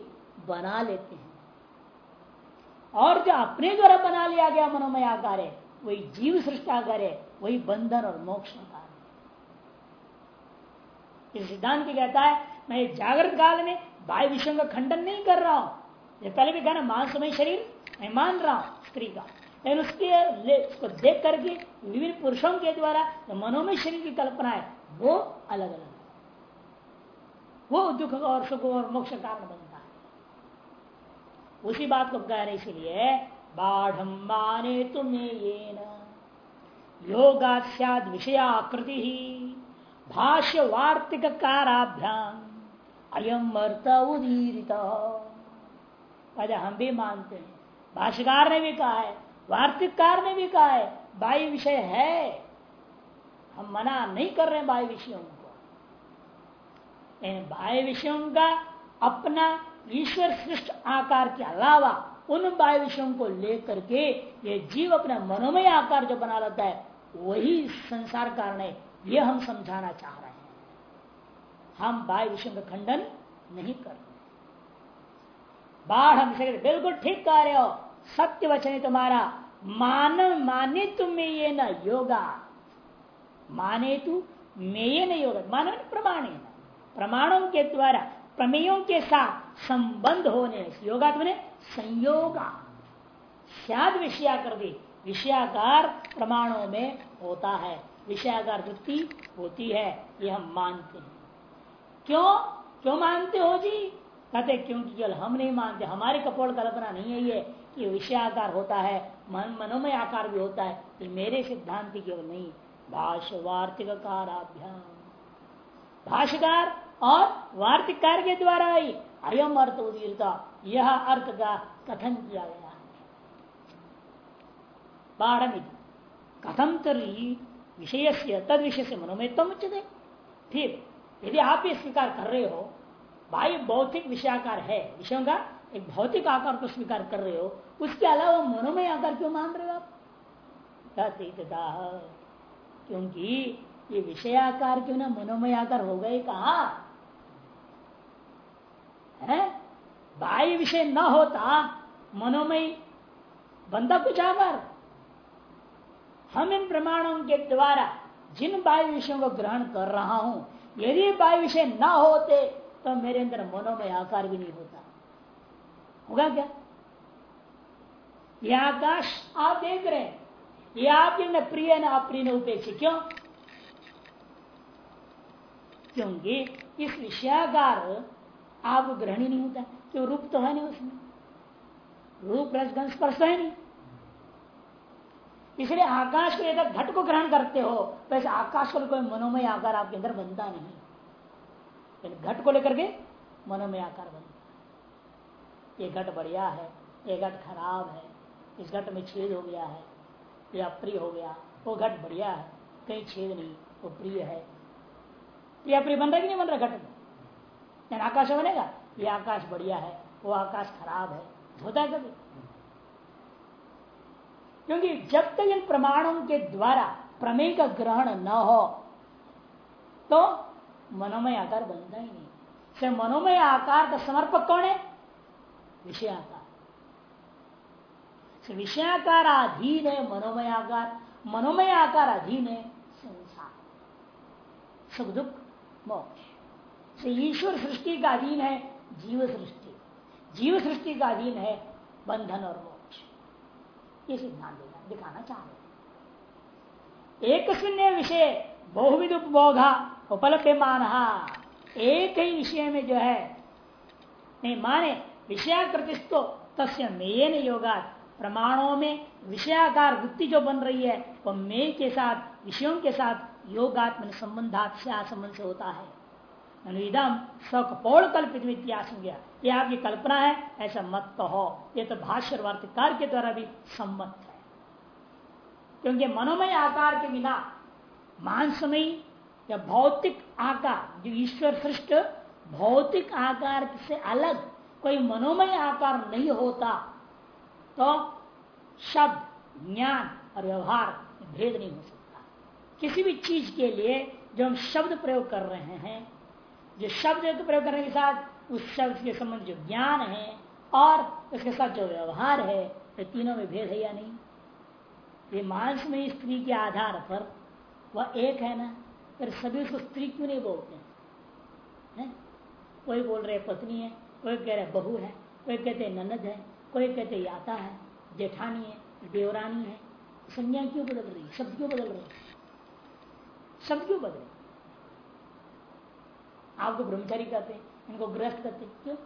बना लेते हैं। और जो अपने द्वारा बना लिया गया मनोमय आकार है वही जीव सृष्टि आकार है वही बंधन और मोक्ष आकार है सिद्धांत कहता है, मैं जागृत काल में बाह्य विषयों का खंडन नहीं कर रहा हूँ। पहले भी कहना मांसमय शरीर, मैं मान रहा हूँ स्त्री का। लेकिन उसके उसको देख करके, विभिन्न पुरुषों के द्वारा जो मनोमय शरीर की कल्पना है, वो अलग अलग वो दुख और सुख और मोक्ष कारण उसी बात को कह रहे इसलिए बाढ़ माने तुम्हें ये योगा सद विषयाकृति भाष्य वार्तिक काराभ्याम अयम अर्थ उदीरित हम भी मानते हैं। भाष्यकार ने भी कहा है, वार्तिककार ने भी कहा है, बाह्य विषय है। हम मना नहीं कर रहे बाह्य विषयों को। बाह्य विषयों का अपना ईश्वर सृष्ट आकार के अलावा उन बाह्य विषयों को लेकर के ये जीव अपना मनोमय आकार जो बना लेता है, वही संसार कारण है। ये हम समझाना चाह रहे हैं। हम बाह्य विषयों का खंडन नहीं कर रहे बाढ़ हम बिल्कुल ठीक कह रहे हो। सत्य वचन है तुम्हारा, मान माने तुम में ये न योगा। माने तू, मेये न योगा। मानव प्रमाण प्रमाणों के द्वारा प्रमेयों के साथ संबंध होने योगा तुमने संयोगा। शायद विषया कर दी विषयाकार प्रमाणों में होता है। विषयाकार वृत्ति होती है, ये हम मानते हैं। क्यों? क्यों मानते हो जी? कहते, क्योंकि केवल हम नहीं मानते, हमारे कपोल कल्पना नहीं है ये, कि विषयाकार होता है, मन, मनोमय आकार भी होता है, ये मेरे सिद्धांत केवल नहीं। भाष्य वार्तिक काराभ्याम भाष्यकार और वार्तिकार के द्वारा ही अयम अर्थ उदीरता यह अर्थ का कथन किया गया है। कथम तरी विषय से तद विषय से मनोमयत्म उच्चते फिर यदि आप ये स्वीकार कर रहे हो, भाई भौतिक विषयाकार है, विषयों का एक भौतिक आकार को स्वीकार कर रहे हो, उसके अलावा मनोमय आकार क्यों मान रहे हो आप? क्योंकि ये विषयाकार क्यों ना मनोमय आकार हो गए, कहा? है? बाह्य विषय न होता, मनोमय बंदा कुछ आकार हम इन प्रमाणों के द्वारा जिन बाह्य विषयों को ग्रहण कर रहा हूँ, यदि बाह्य विषय न होते तो मेरे अंदर मनोमय आकार भी नहीं होता। होगा क्या? यह आकाश आप देख रहे हैं। यह आपके न प्रिय न अप्रिय उपेक्षित क्यों? क्योंकि इस विषयाकार आपको ग्रहण ही नहीं होता, क्यों? रूप तो है नहीं उसमें। रूप स्पर्श है नहीं। इसलिए आकाश को यदि घट को ग्रहण करते हो वैसे आकाश को कोई मनोमय आकार आपके अंदर बनता नहीं। घट को लेकर के मनोमय आकार बनता ये घट बढ़िया है, ये घट खराब है, इस घट में छेद हो गया है, या प्रिय हो गया, वो घट बढ़िया है, कहीं छेद नहीं, वो प्रिय है। प्रिय प्रिय बन रहा कि नहीं बन रहा घट में? आकाश बनेगा? ये आकाश बढ़िया है, वो आकाश खराब है। होता है कभी? क्योंकि जब तक इन प्रमाणों के द्वारा प्रमेय का ग्रहण न हो तो मनोमय आकार बनता ही नहीं। से मनोमय आकार का समर्पक कौन है? विषयाकार। विषयाकार अधीन है, मनोमय आकार। मनोमय आकार अधीन है, संसार। सुख दुख, मोक्ष। ईश्वर सृष्टि का अधीन है, जीव सृष्टि। जीव सृष्टि का अधीन है बंधन और मोक्ष। ये सिद्धांत देना दिखाना चाह रहे एक विषय, बहुविध उपभोगा उपलब्ध मान एक ही विषय में जो है, नहीं, माने विषयाकृतिस्तो तस्य मेन योगा प्रमाणों में विषयाकार वृत्ति जो बन रही है वह मे के साथ, विषयों के साथ योगात्म संबंधात संबंध से होता है। अनुदम सकपोल कल्पित गया ये आपकी कल्पना है, ऐसा मत तो हो ये तो भाष्य वार्तिकार के द्वारा भी सम्मत है। क्योंकि मनोमय आकार के बिना मानसमयी या भौतिक आकार, जो ईश्वर सृष्ट भौतिक आकार से अलग कोई मनोमय आकार नहीं होता तो शब्द, ज्ञान और व्यवहार भेद नहीं हो सकता। किसी भी चीज़ के लिए जो हम शब्द प्रयोग कर रहे हैं जो शब्द तो प्रयोग करने के साथ, उस शब्द के संबंध जो ज्ञान है और उसके साथ जो व्यवहार है, ये तीनों में भेद है या नहीं? ये मांस में स्त्री के आधार पर वह एक है ना, फिर सभी उसको स्त्री क्यों नहीं बोलते हैं? है? कोई बोल रहे पत्नी है, कोई कह रहे बहू है, कोई कहते ननद है, कोई कहते याता है, जेठानी है, देवरानी है। संज्ञा क्यों बदल रही? शब्द क्यों बदल रहे? शब्द क्यों बदल आपको ब्रह्मचारी कहते हैं, इनको ग्रस्त कहते हैं। क्यों?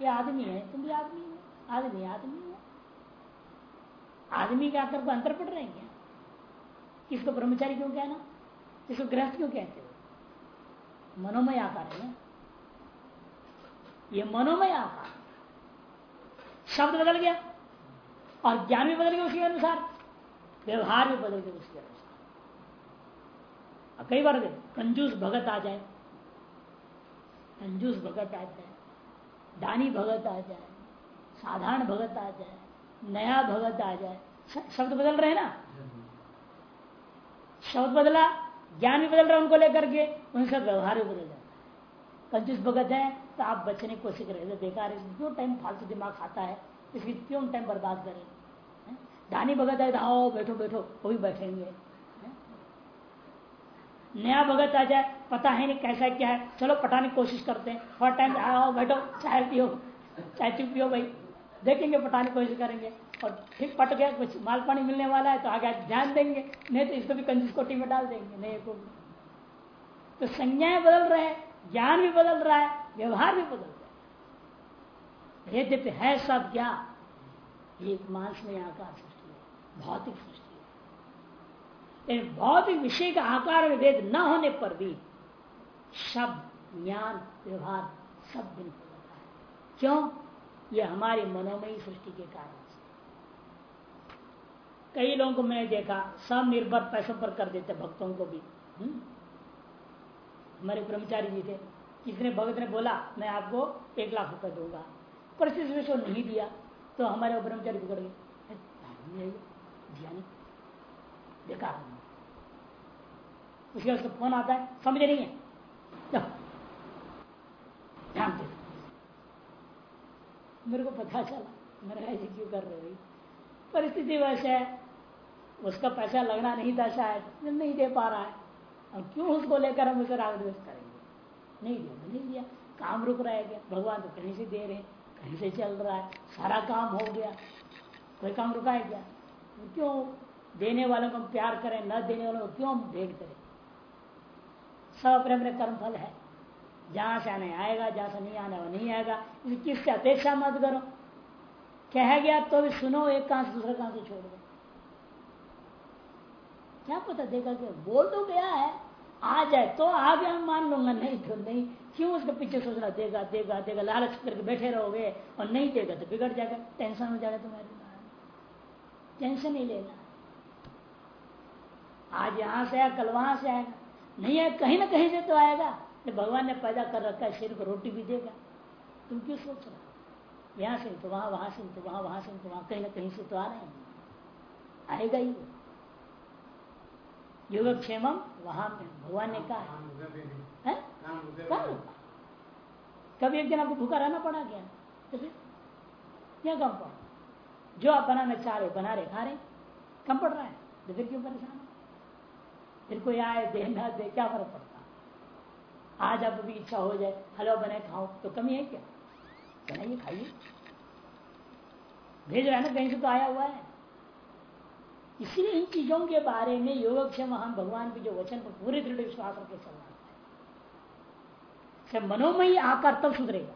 ये आदमी है, तुम भी आदमी है। आदमी आदमी है। आदमी के आकर को अंतर पड़ रहे हैं क्या? किसको ब्रह्मचारी क्यों कहना? किसको ग्रस्त क्यों कहते हो? मनोमय आकार है ये मनोमय आकार। शब्द बदल गया और ज्ञान भी बदल गया उसके अनुसार। व्यवहार भी बदल गया उसके अनुसार। कई बार कंजूस भगत आ जाए कंजूस भगत आ जाए, दानी भगत आ जाए, साधारण भगत आ जाए, नया भगत आ जाए शब्द बदल रहे ना? शब्द बदला, ज्ञान भी बदल रहा है उनको लेकर के, उनका व्यवहार भी बदल जाता है। कंजूस भगत है तो आप बचने की कोशिश करें बेकार है, क्यों टाइम फालतू दिमाग खाता है? इसकी क्यों टाइम बर्बाद करें? दानी भगत है आओ, बैठो बैठो, वो भी बैठेंगे। नया भगत आ जाए, पता है नहीं कैसा क्या है। चलो, पटाने की कोशिश करते हैं। हर टाइम आओ, बैठो, चाय पियो। चाय चुप पियो भाई। देखेंगे, पटाने की कोशिश करेंगे। और ठीक पट गया, कुछ माल पानी मिलने वाला है तो आगे ध्यान देंगे। नहीं तो इसको भी कंजूस कोटी में डाल देंगे। नहीं को तो संज्ञाएँ बदल रहे हैं, ज्ञान भी बदल रहा है, व्यवहार भी बदल रहा है। यद्यपि है सब क्या एक मांस में आकार सृष्टि है। भौतिक भौतिक विषय का आकार में भेद न होने पर भी शब्द, ज्ञान, व्यवहार सब दिन हो जाता है। क्यों? ये हमारी मनोमयी सृष्टि के कारण कई लोगों को मैंने देखा सब निर्भर पैसों पर कर देते भक्तों को भी। हम्म? हमारे ब्रह्मचारी जी थे। किसने भगत ने बोला, मैं आपको एक लाख रुपए दूँगा। परिस्थिति नहीं दिया तो हमारे ब्रह्मचारी बिगड़ गए। दिया देखा उसके उसका फ़ोन आता है, समझ नहीं है। ध्यान दे। मेरे को पता चला, मेरा ऐसे क्यों कर रहे भाई? परिस्थिति वैसे है। उसका पैसा लगना नहीं था शायद नहीं दे पा रहा है। और क्यों उसको लेकर हम उसे राग द्वेष करेंगे? नहीं दिया नहीं दिया। काम रुक रहा है क्या? भगवान तो कहीं से दे रहे कहीं से चल रहा है। सारा काम हो गया। कोई काम रुका है क्या? क्यों? देने वालों को प्यार करें, न देने वालों को क्यों भेंट करें? सब अपने अपने कर्म फल है। जहाँ से आने आएगा, जहाँ से नहीं आने वो नहीं आएगा। किससे अपेक्षा मत करो। कह गया तो भी सुनो, एक कान से दूसरे कान से छोड़ दो। क्या पता देगा कि बोल तो गया है, आ जाए तो आ गया मान लूँगा। नहीं तो नहीं, क्यों उसके पीछे सोचना? देगा देगा देगा, लालच करके बैठे रहोगे और नहीं देगा तो बिगड़ जाएगा। टेंशन हो जाएगा तुम्हारे टेंशन नहीं लेना। आज यहाँ से आया कल वहाँ से आएगा। नहीं है कहीं ना कहीं से तो आएगा। तो भगवान ने पैदा कर रखा है शरीर को रोटी भी देगा। तुम क्यों सोच रहे यहाँ से तो वहाँ वहाँ से तो वहाँ वहाँ से तो वहाँ कहीं ना कहीं से तो आ रहे हैं। आएगा ही योगक्षेम वहाँ में। भगवान ने कहा है। कभी एक दिन आपको भूखा रहना पड़ा क्या? तो फिर क्या कम पड़ा? जो आप बनाना चाह रहे बना रहे खा रहे कम पड़ रहा है? तो फिर क्यों परेशान? फिर कोई आए दे ना दे, क्या फ़र्क पड़ता? आज आप भी इच्छा हो जाए हलवा बने खाओ तो कमी है क्या? बनाइए खाइए। भेज रहा है ना, कहीं से तो आया हुआ है। इसलिए इन चीज़ों के बारे में योगक्षम हम भगवान के जो वचन पर पूरे दृढ़ विश्वास रखे चलना है। मनोमयी आकार तब सुधरेगा।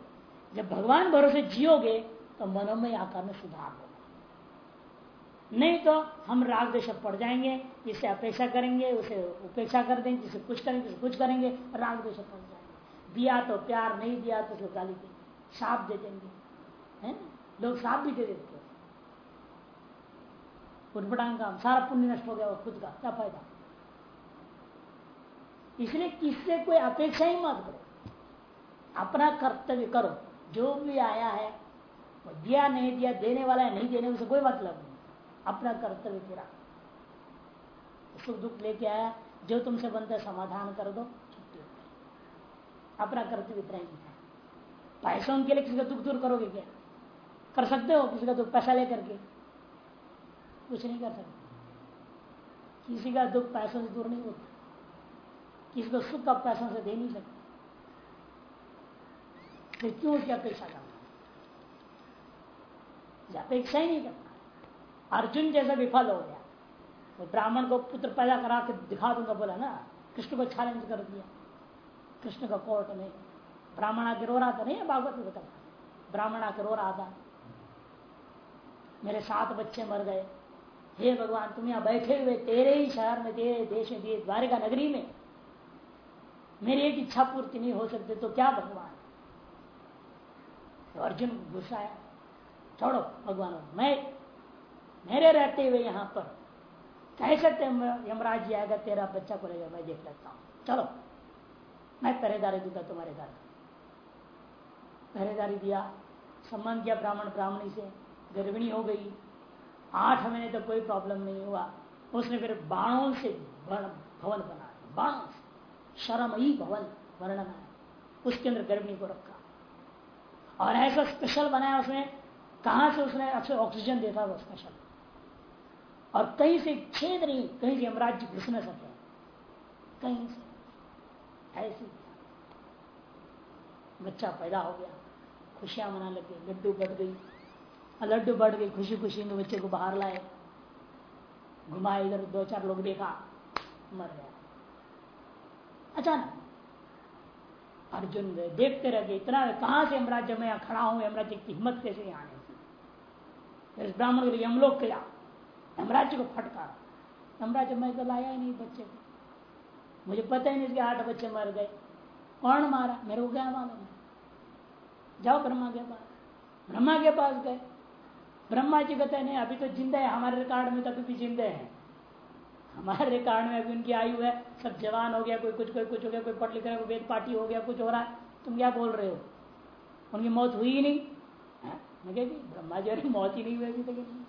जब भगवान भरोसे जियोगे तो मनोमय आकार में सुधार होगा। नहीं तो हम राग देश पड़ जाएँगे जिसे अपेक्षा करेंगे, उसे उपेक्षा कर देंगे जिसे कुछ करेंगे जिसे कुछ करेंगे, राग देश पड़ जाएँगे। दिया तो प्यार, नहीं दिया तो उसे गाली देंगे। साप दे देंगे, है लोग साप भी दे देते उठपटांग का सारा पुण्य नष्ट हो गया वो खुद का क्या फ़ायदा? इसलिए किससे कोई अपेक्षा ही मत करो। अपना कर्तव्य करो। जो भी आया है दिया, नहीं दिया, देने वाला है, नहीं देने से कोई मतलब नहीं। अपना कर्तव्य पूरा। सुख दुख लेके आया, जो तुमसे बनता है समाधान कर दो अपना कर्तव्य इतना ही है पैसों के लिए किसी का दुख दूर करोगे क्या? कर सकते हो किसी का दुख, पैसा लेकर के? कुछ नहीं कर सकते। किसी का दुख पैसों से दूर नहीं होता। किसी को सुख का पैसों से दे नहीं सकते। फिर क्यों क्या अपेक्षा करना? अपेक्षा ही नहीं करना अर्जुन जैसा विफल हो गया। वो ब्राह्मण को पुत्र पैदा करा के दिखा दूँगा, बोला ना, कृष्ण को चैलेंज कर दिया। कृष्ण का कोर्ट में ब्राह्मण आके रो रहा था, नहीं, भागवत में बता ब्राह्मण आके रो रहा था। मेरे सात बच्चे मर गए। हे भगवान, तुम यहाँ बैठे हुए, तेरे ही शहर में, तेरे देश में दिए द्वारिका नगरी में। मेरी एक इच्छा पूर्ति नहीं हो सकती तो क्या भगवान? तो अर्जुन गुस्सा है छोड़ो, भगवान, मैं मेरे रहते हुए यहाँ पर। कह सकते यमराज जी आएगा, तेरा बच्चा को लेगा मैं देख लेता हूँ। चलो, मैं पहरेदारी दूँगा तुम्हारे घर। पहरेदारी दिया, सम्मान किया ब्राह्मण, ब्राह्मणी से। गर्भिणी हो गई। आठ महीने तो कोई प्रॉब्लम नहीं हुआ। उसने फिर बाणों से भवन बनाया। बाणों से। शर्म ही भवन वर्णन उसके अंदर गर्भिणी को रखा। और ऐसा स्पेशल बनाया उसने। कहा से उसने अच्छे ऑक्सीजन देता वो स्पेशल और कहीं से छेद नहीं, कहीं से यमराज घुस न सके कहीं से। ऐसी बच्चा पैदा हो गया, खुशियाँ मना लगे लड्डू बढ़ गई। लड्डू बढ़ गई खुशी खुशी में बच्चे को बाहर लाए। घुमाए इधर दो चार लोग देखा, मर गया। अचानक अर्जुन देखते रह गए, इतना कहाँ से यमराज मैं यहाँ खड़ा हूँ, यमराज की हिम्मत कैसे आने की ब्राह्मण को यमलोक किया। यमराज को फटकारा यमराज मैं तो लाया ही नहीं बच्चे को। मुझे पता ही नहीं इसके आठ बच्चे मर गए। कौन मारा? मेरे को क्या मालूम? है जाओ ब्रह्मा के पास। ब्रह्मा के पास गए। ब्रह्मा जी कहते नहीं, अभी तो ज़िंदा है। हमारे रिकॉर्ड में तो अभी भी जिंदे हैं। हमारे रिकॉर्ड में अभी उनकी आयु है। सब जवान हो गया, कोई कुछ कोई कुछ हो गया, कोई पढ़ लिख रहा कोई वेद पार्टी हो गया, कुछ हो रहा है। तुम क्या बोल रहे हो? उनकी मौत हुई ही नहीं। मैं कहती ब्रह्मा जी, अरे मौत ही नहीं हुई अभी तक।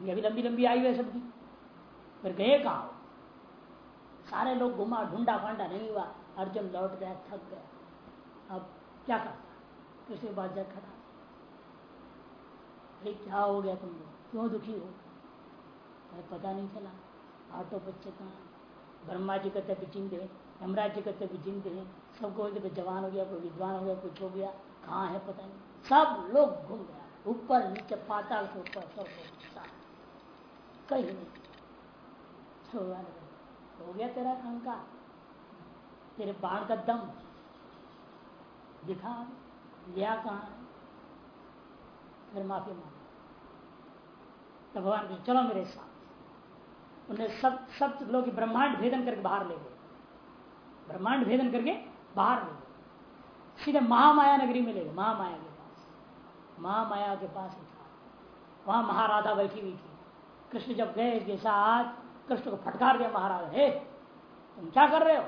अभी लंबी लंबी आयु है सबकी। फिर गए कहा? सारे लोग घुमा, ढूंढा, फांडा, नहीं हुआ। अर्जुन लौट गया, थक गया। अब क्या करता? किसी बात जा खड़ा। अरे क्या हो गया तुम लोग? क्यों दुखी हो? अरे पता नहीं चला। ऑटो बच्चे कहाँ ब्रह्मा जी कहते भी चिंते यमराज जी कहते भी चिंते हैं। सबको जवान हो गया, कोई विद्वान हो गया कुछ हो गया। कहाँ है पता नहीं? सब लोग घूम गया ऊपर, नीचे, पाताल ऊपर, सब कहीं नहीं। हो गया तेरा अहंकार। तेरे बाण का दम। दिखा। लिया कहा? फिर माफ़ी मांग तो भगवान की चलो मेरे साथ। उन्हें सब सब लोग ब्रह्मांड भेदन करके बाहर ले गए। ब्रह्मांड भेदन करके बाहर ले गए। सीधे महामाया नगरी में ले गए। महामाया के पास। महामाया के पास था वहाँ महाराधा बैठी हुई थी। कृष्ण जब गए इसके साथ कृष्ण को फटकार दिया महाराज हे तुम क्या कर रहे हो?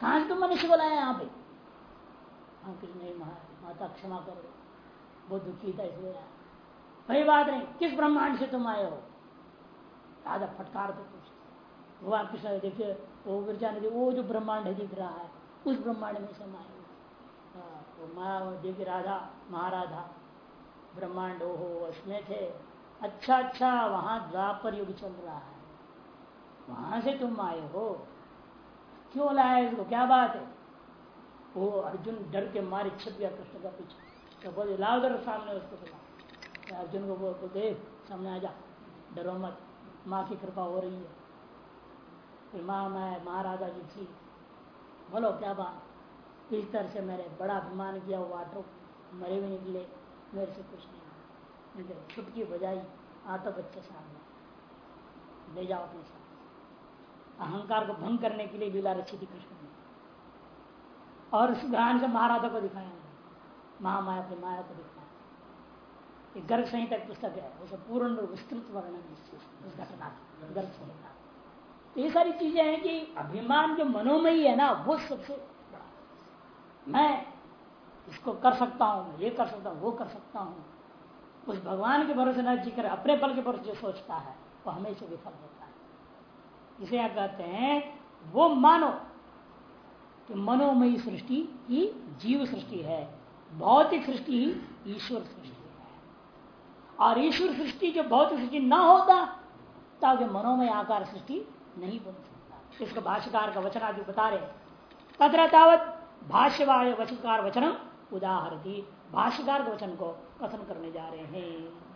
कहा से तुम मनुष्य को लाया यहाँ पे? हाँ कृष्ण नहीं महाराज माता क्षमा करो बहुत दुखी था इसलिए कोई बात नहीं किस ब्रह्मांड से तुम आए हो? राजा फटकार दो भगवान कृष्ण देखिए वो गिरजा नदी वो जो ब्रह्मांड है दिख रहा है उस ब्रह्मांड में से आए हाँ, वो माया देखिए राधा महाराधा ब्रह्मांड ओहो उसमें थे। अच्छा अच्छा वहाँ द्वापर युग चल रहा है। वहाँ से तुम आए हो। क्यों लाया इसको क्या बात है? वो अर्जुन डर के मारे छिप गया कृष्ण का पीछे। तो बोले, लाओ दर सामने उसको बुला अर्जुन को बोल देख, सामने आ जा। डरो मत, माँ की कृपा हो रही है। फिर माँ, मैं महाराजा जी थी। बोलो, क्या बात इस तरह से मैंने बड़ा अभिमान किया वो आटो मरे भी निकले, मेरे से कुछ नहीं। छुटकी बजाई आता बच्चे सामने। ले जाओ अपने साथ। अहंकार को भंग करने के लिए लीला रची थी कृष्ण ने। और उस ज्ञान से महाराजा को दिखाया। महामाया अपनी माया को दिखाया। गर्भ संहिता की पुस्तक है। उसे पूर्ण विस्तृत वर्णन उस घटना गर्भ संहिता। तो ये सारी चीज़ें हैं कि अभिमान जो मनोमयी है ना, वो सबसे बड़ा। मैं इसको कर सकता हूँ ये कर सकता हूँ, वो कर सकता हूँ। उस भगवान के भरोसे न जीकर अपने पल के भरोसे जो सोचता है, वो हमेशा विफल होता है। इसे आप कहते हैं, वो मानो कि मनोमयी सृष्टि ही जीव सृष्टि है, भौतिक सृष्टि ही ईश्वर सृष्टि है। और ईश्वर सृष्टि जो भौतिक सृष्टि न होता, तब मनोमय आकार सृष्टि नहीं बन सकता। इसको भाष्यकार का वचन आदि बता रहे तथा तावत भाष्यवाय वचनकार वचनम उदाहरती भाष्यकार वचन को कथन करने जा रहे हैं।